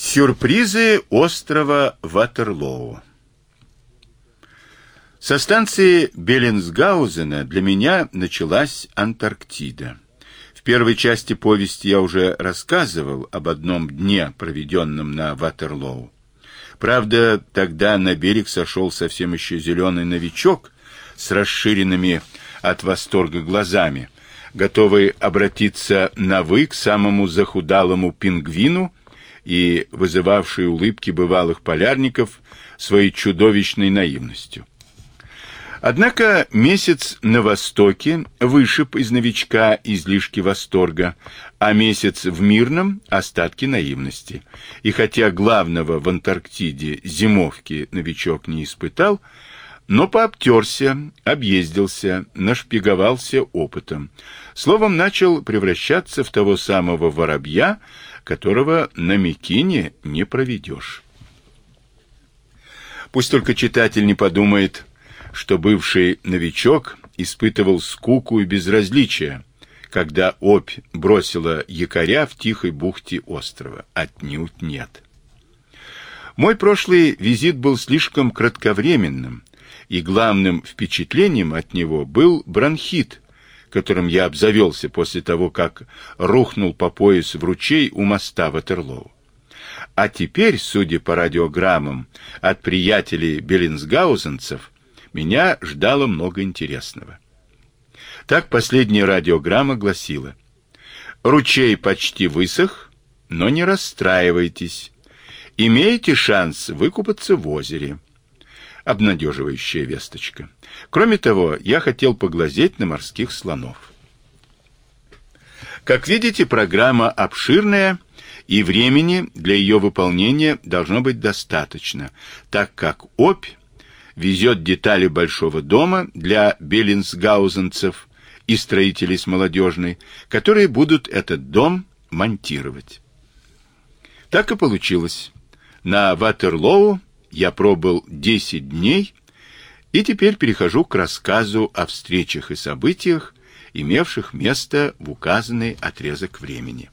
Сюрпризы острова Ватерлоу Со станции Беллинсгаузена для меня началась Антарктида. В первой части повести я уже рассказывал об одном дне, проведенном на Ватерлоу. Правда, тогда на берег сошел совсем еще зеленый новичок с расширенными от восторга глазами, готовый обратиться на «вы» к самому захудалому пингвину и вызывавший улыбки бывалых полярников своей чудовищной наивностью. Однако месяц на востоке вышиб из новичка излишки восторга, а месяц в мирном – остатки наивности. И хотя главного в Антарктиде зимовки новичок не испытал, но пообтерся, объездился, нашпиговался опытом. Словом, начал превращаться в того самого воробья, которого на Микине не проведешь. Пусть только читатель не подумает, что бывший новичок испытывал скуку и безразличие, когда опь бросила якоря в тихой бухте острова. Отнюдь нет. Мой прошлый визит был слишком кратковременным, и главным впечатлением от него был бронхит, которым я обзавелся после того, как рухнул по пояс в ручей у моста Ватерлоу. А теперь, судя по радиограммам от приятелей беллинсгаузенцев, меня ждало много интересного. Так последняя радиограмма гласила. «Ручей почти высох, но не расстраивайтесь. Имеете шанс выкупаться в озере» обнадеживающая весточка. Кроме того, я хотел поглазеть на морских слонов. Как видите, программа обширная, и времени для ее выполнения должно быть достаточно, так как ОП везет детали большого дома для беллинсгаузенцев и строителей с молодежной, которые будут этот дом монтировать. Так и получилось. На Ватерлоу я пробыл 10 дней и теперь перехожу к рассказу о встречах и событиях, имевших место в указанный отрезок времени.